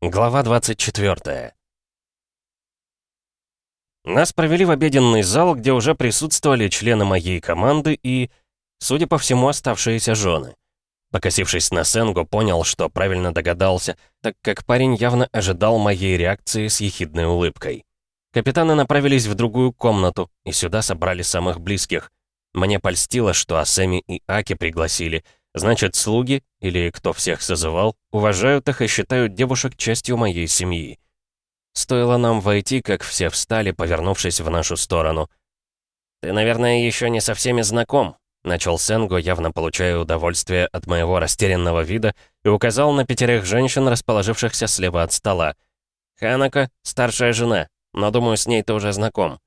Глава 24 Нас провели в обеденный зал, где уже присутствовали члены моей команды и, судя по всему, оставшиеся жены. Покосившись на Сенгу, понял, что правильно догадался, так как парень явно ожидал моей реакции с ехидной улыбкой. Капитаны направились в другую комнату, и сюда собрали самых близких. Мне польстило, что Асеми и Аки пригласили — Значит, слуги, или кто всех созывал, уважают их и считают девушек частью моей семьи. Стоило нам войти, как все встали, повернувшись в нашу сторону. «Ты, наверное, еще не со всеми знаком», — начал Сенго, явно получая удовольствие от моего растерянного вида, и указал на пятерых женщин, расположившихся слева от стола. «Ханака — старшая жена, но, думаю, с ней ты уже знаком».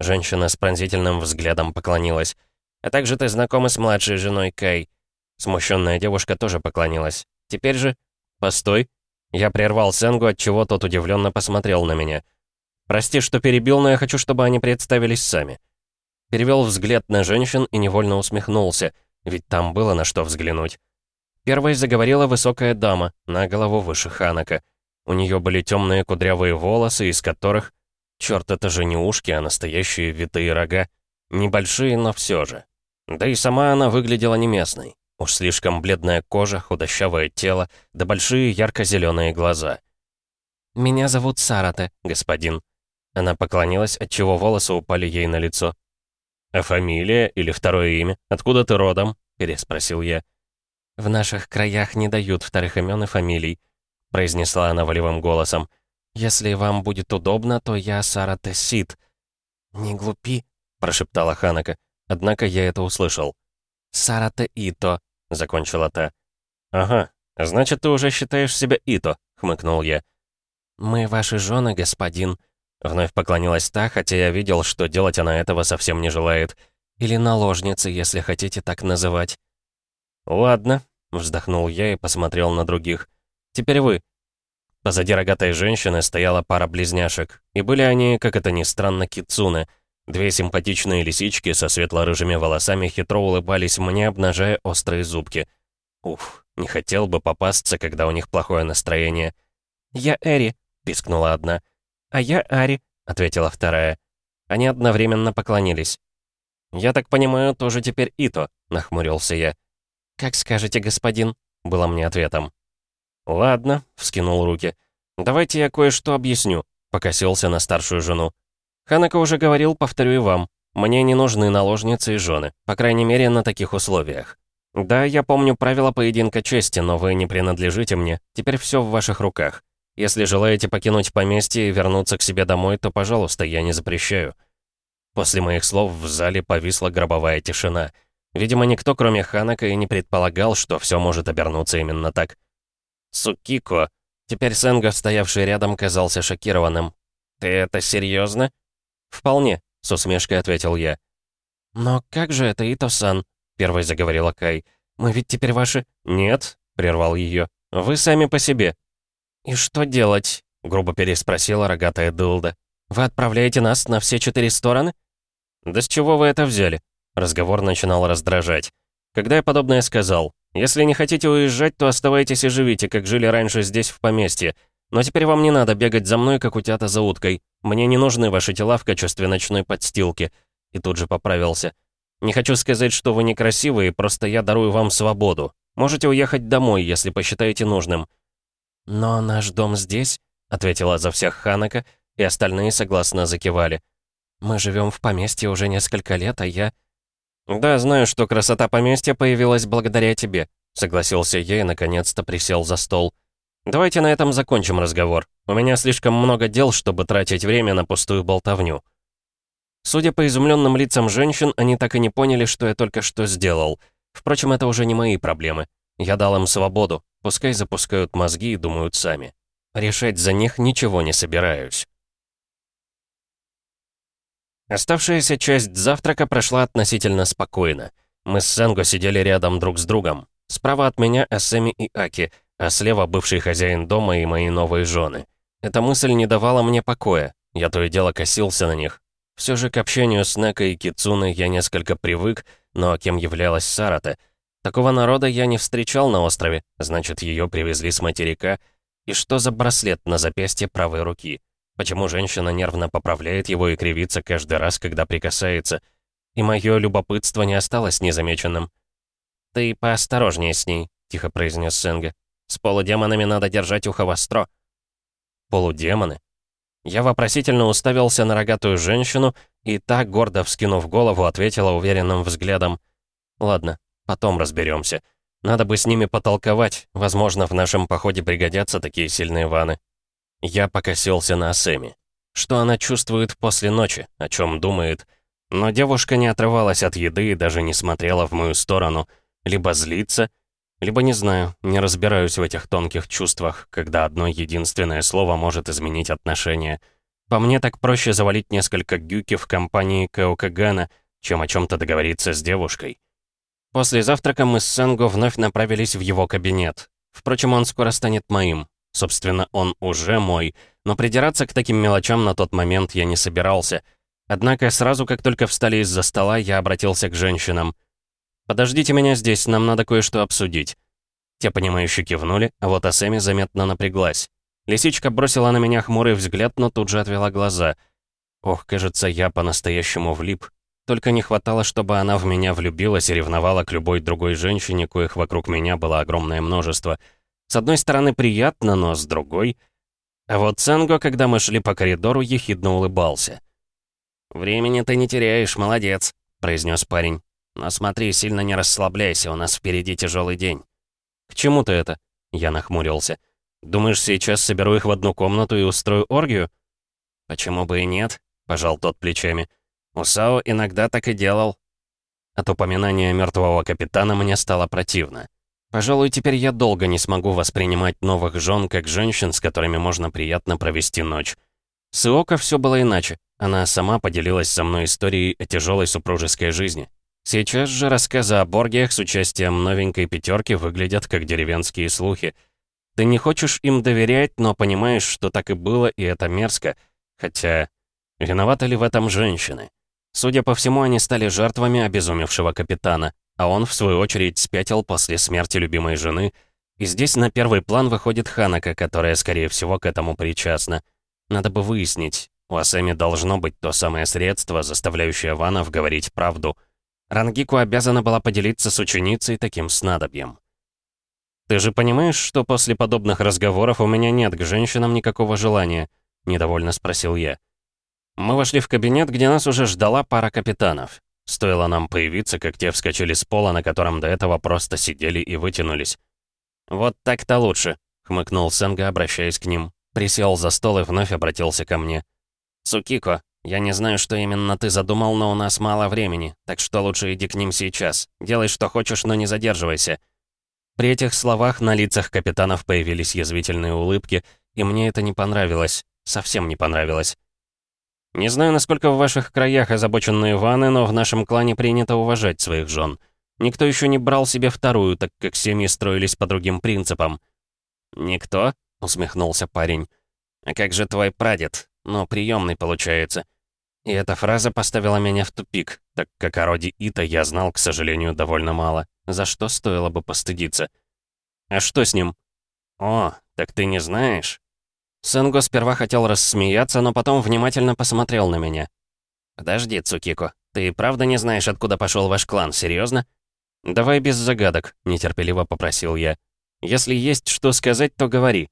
Женщина с пронзительным взглядом поклонилась. «А также ты знакома с младшей женой Кай. Смущенная девушка тоже поклонилась. Теперь же... Постой. Я прервал Сенгу, отчего тот удивленно посмотрел на меня. Прости, что перебил, но я хочу, чтобы они представились сами. Перевел взгляд на женщин и невольно усмехнулся, ведь там было на что взглянуть. Первой заговорила высокая дама, на голову выше Ханака. У нее были темные кудрявые волосы, из которых... Черт, это же не ушки, а настоящие витые рога. Небольшие, но все же. Да и сама она выглядела не местной. Уж слишком бледная кожа, худощавое тело, да большие ярко-зеленые глаза. «Меня зовут Сарате, господин». Она поклонилась, отчего волосы упали ей на лицо. «А фамилия или второе имя? Откуда ты родом?» — переспросил я. «В наших краях не дают вторых имен и фамилий», — произнесла она волевым голосом. «Если вам будет удобно, то я Сарате Сид». «Не глупи», — прошептала Ханака. Однако я это услышал. «Сарате Ито», — закончила та. «Ага, значит, ты уже считаешь себя Ито», — хмыкнул я. «Мы ваши жены, господин», — вновь поклонилась та, хотя я видел, что делать она этого совсем не желает. «Или наложницы, если хотите так называть». «Ладно», — вздохнул я и посмотрел на других. «Теперь вы». Позади рогатой женщины стояла пара близняшек, и были они, как это ни странно, кицуны — Две симпатичные лисички со светло-рыжими волосами хитро улыбались мне, обнажая острые зубки. Уф, не хотел бы попасться, когда у них плохое настроение. «Я Эри», — пискнула одна. «А я Ари», — ответила вторая. Они одновременно поклонились. «Я так понимаю, тоже теперь Ито», — нахмурился я. «Как скажете, господин», — было мне ответом. «Ладно», — вскинул руки. «Давайте я кое-что объясню», — покосился на старшую жену. Ханака уже говорил, повторю и вам. Мне не нужны наложницы и жены, по крайней мере, на таких условиях. Да, я помню правила поединка чести, но вы не принадлежите мне. Теперь все в ваших руках. Если желаете покинуть поместье и вернуться к себе домой, то, пожалуйста, я не запрещаю». После моих слов в зале повисла гробовая тишина. Видимо, никто, кроме Ханака, и не предполагал, что все может обернуться именно так. «Сукико!» Теперь Сенго, стоявший рядом, казался шокированным. «Ты это серьезно? «Вполне», — с усмешкой ответил я. «Но как же это, Ито-сан?» — первой заговорила Кай. «Мы ведь теперь ваши...» «Нет», — прервал ее. «Вы сами по себе». «И что делать?» — грубо переспросила рогатая Дылда. «Вы отправляете нас на все четыре стороны?» «Да с чего вы это взяли?» Разговор начинал раздражать. Когда я подобное сказал, «Если не хотите уезжать, то оставайтесь и живите, как жили раньше здесь в поместье. Но теперь вам не надо бегать за мной, как утята за уткой. Мне не нужны ваши тела в качестве ночной подстилки». И тут же поправился. «Не хочу сказать, что вы некрасивые, просто я дарую вам свободу. Можете уехать домой, если посчитаете нужным». «Но наш дом здесь», — ответила за всех Ханака, и остальные согласно закивали. «Мы живем в поместье уже несколько лет, а я...» «Да, знаю, что красота поместья появилась благодаря тебе», — согласился я и наконец-то присел за стол. Давайте на этом закончим разговор. У меня слишком много дел, чтобы тратить время на пустую болтовню. Судя по изумленным лицам женщин, они так и не поняли, что я только что сделал. Впрочем, это уже не мои проблемы. Я дал им свободу. Пускай запускают мозги и думают сами. Решать за них ничего не собираюсь. Оставшаяся часть завтрака прошла относительно спокойно. Мы с Сенго сидели рядом друг с другом. Справа от меня Асеми и Аки — а слева бывший хозяин дома и мои новые жены. Эта мысль не давала мне покоя, я то и дело косился на них. Все же к общению с Неко и Кицуной я несколько привык, но кем являлась Сарата? Такого народа я не встречал на острове, значит, ее привезли с материка. И что за браслет на запястье правой руки? Почему женщина нервно поправляет его и кривится каждый раз, когда прикасается? И мое любопытство не осталось незамеченным. «Ты поосторожнее с ней», — тихо произнес Сенге. «С полудемонами надо держать ухо востро». «Полудемоны?» Я вопросительно уставился на рогатую женщину, и та, гордо вскинув голову, ответила уверенным взглядом. «Ладно, потом разберемся. Надо бы с ними потолковать. Возможно, в нашем походе пригодятся такие сильные ваны». Я покосился на Сэми. Что она чувствует после ночи, о чем думает. Но девушка не отрывалась от еды и даже не смотрела в мою сторону. Либо злится, либо не знаю, не разбираюсь в этих тонких чувствах, когда одно единственное слово может изменить отношения. По мне так проще завалить несколько гюки в компании Каокагана, чем о чем-то договориться с девушкой. После завтрака мы с Сенго вновь направились в его кабинет. Впрочем, он скоро станет моим. Собственно, он уже мой, но придираться к таким мелочам на тот момент я не собирался. Однако сразу, как только встали из-за стола, я обратился к женщинам. «Подождите меня здесь, нам надо кое-что обсудить». Те, понимающе кивнули, а вот Асэми заметно напряглась. Лисичка бросила на меня хмурый взгляд, но тут же отвела глаза. Ох, кажется, я по-настоящему влип. Только не хватало, чтобы она в меня влюбилась и ревновала к любой другой женщине, коих вокруг меня было огромное множество — с одной стороны, приятно, но с другой... А вот Ценго, когда мы шли по коридору, ехидно улыбался. «Времени ты не теряешь, молодец», — произнес парень. «Но смотри, сильно не расслабляйся, у нас впереди тяжелый день». «К чему ты это?» — я нахмурился. «Думаешь, сейчас соберу их в одну комнату и устрою оргию?» «Почему бы и нет?» — пожал тот плечами. «Усао иногда так и делал». От упоминания мертвого капитана мне стало противно. Пожалуй, теперь я долго не смогу воспринимать новых жен как женщин, с которыми можно приятно провести ночь. С Иоко все было иначе. Она сама поделилась со мной историей о тяжелой супружеской жизни. Сейчас же рассказы о Боргиях с участием новенькой пятерки выглядят как деревенские слухи. Ты не хочешь им доверять, но понимаешь, что так и было, и это мерзко. Хотя, виноваты ли в этом женщины? Судя по всему, они стали жертвами обезумевшего капитана а он, в свою очередь, спятил после смерти любимой жены, и здесь на первый план выходит Ханака, которая, скорее всего, к этому причастна. Надо бы выяснить, у Асэми должно быть то самое средство, заставляющее Ванов говорить правду. Рангику обязана была поделиться с ученицей таким снадобьем. «Ты же понимаешь, что после подобных разговоров у меня нет к женщинам никакого желания?» — недовольно спросил я. Мы вошли в кабинет, где нас уже ждала пара капитанов. Стоило нам появиться, как те вскочили с пола, на котором до этого просто сидели и вытянулись. «Вот так-то лучше», — хмыкнул Сенга, обращаясь к ним. Присел за стол и вновь обратился ко мне. «Цукико, я не знаю, что именно ты задумал, но у нас мало времени, так что лучше иди к ним сейчас. Делай, что хочешь, но не задерживайся». При этих словах на лицах капитанов появились язвительные улыбки, и мне это не понравилось, совсем не понравилось. Не знаю, насколько в ваших краях озабоченные ваны, но в нашем клане принято уважать своих жен. Никто еще не брал себе вторую, так как семьи строились по другим принципам». «Никто?» — усмехнулся парень. «А как же твой прадед? Ну, приемный получается». И эта фраза поставила меня в тупик, так как о роде Ита я знал, к сожалению, довольно мало, за что стоило бы постыдиться. «А что с ним?» «О, так ты не знаешь?» Сэнго сперва хотел рассмеяться, но потом внимательно посмотрел на меня. «Подожди, Цукико, ты правда не знаешь, откуда пошел ваш клан, серьезно? «Давай без загадок», — нетерпеливо попросил я. «Если есть что сказать, то говори».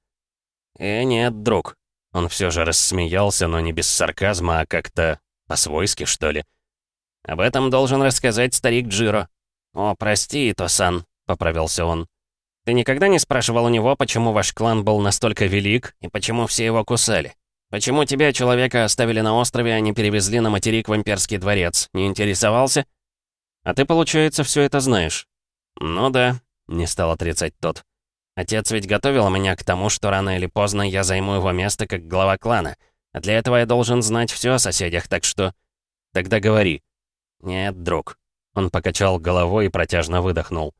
«Э, нет, друг». Он все же рассмеялся, но не без сарказма, а как-то по-свойски, что ли. «Об этом должен рассказать старик Джиро». «О, прости, Ито-сан», — поправился он. Ты никогда не спрашивал у него, почему ваш клан был настолько велик и почему все его кусали? Почему тебя, человека, оставили на острове, а не перевезли на материк в имперский дворец? Не интересовался? А ты, получается, все это знаешь? Ну да, не стал отрицать тот. Отец ведь готовил меня к тому, что рано или поздно я займу его место как глава клана. А для этого я должен знать все о соседях, так что... Тогда говори. Нет, друг. Он покачал головой и протяжно выдохнул.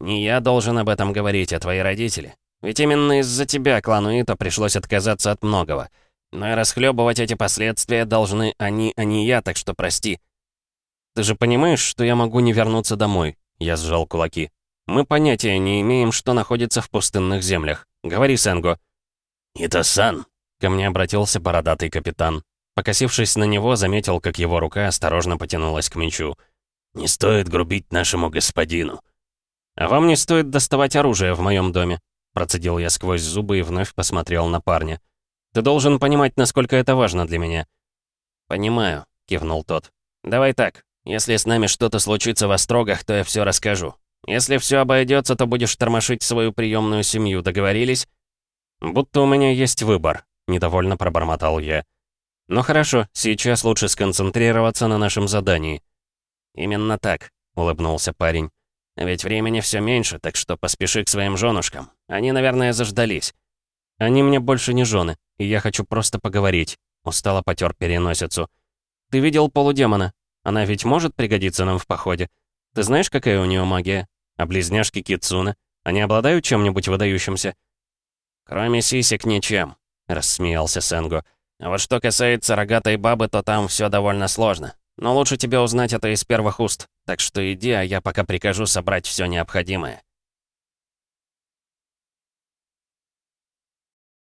Не я должен об этом говорить, а твои родители. Ведь именно из-за тебя клану Ито пришлось отказаться от многого. Но и расхлебывать эти последствия должны они, а не я, так что прости. Ты же понимаешь, что я могу не вернуться домой? Я сжал кулаки. Мы понятия не имеем, что находится в пустынных землях. Говори, Сенго. «Ито-сан!» — ко мне обратился бородатый капитан. Покосившись на него, заметил, как его рука осторожно потянулась к мечу. «Не стоит грубить нашему господину». «А вам не стоит доставать оружие в моем доме», — процедил я сквозь зубы и вновь посмотрел на парня. «Ты должен понимать, насколько это важно для меня». «Понимаю», — кивнул тот. «Давай так. Если с нами что-то случится в Острогах, то я все расскажу. Если все обойдется, то будешь тормошить свою приемную семью. Договорились?» «Будто у меня есть выбор», — недовольно пробормотал я. «Ну хорошо, сейчас лучше сконцентрироваться на нашем задании». «Именно так», — улыбнулся парень. «Ведь времени все меньше, так что поспеши к своим женушкам. Они, наверное, заждались». «Они мне больше не жены, и я хочу просто поговорить», — устало потер переносицу. «Ты видел полудемона? Она ведь может пригодиться нам в походе? Ты знаешь, какая у нее магия? А близняшки Кицуна? Они обладают чем-нибудь выдающимся?» «Кроме сисек ничем», — рассмеялся Сенго. «А вот что касается рогатой бабы, то там все довольно сложно. Но лучше тебе узнать это из первых уст. Так что иди, а я пока прикажу собрать все необходимое».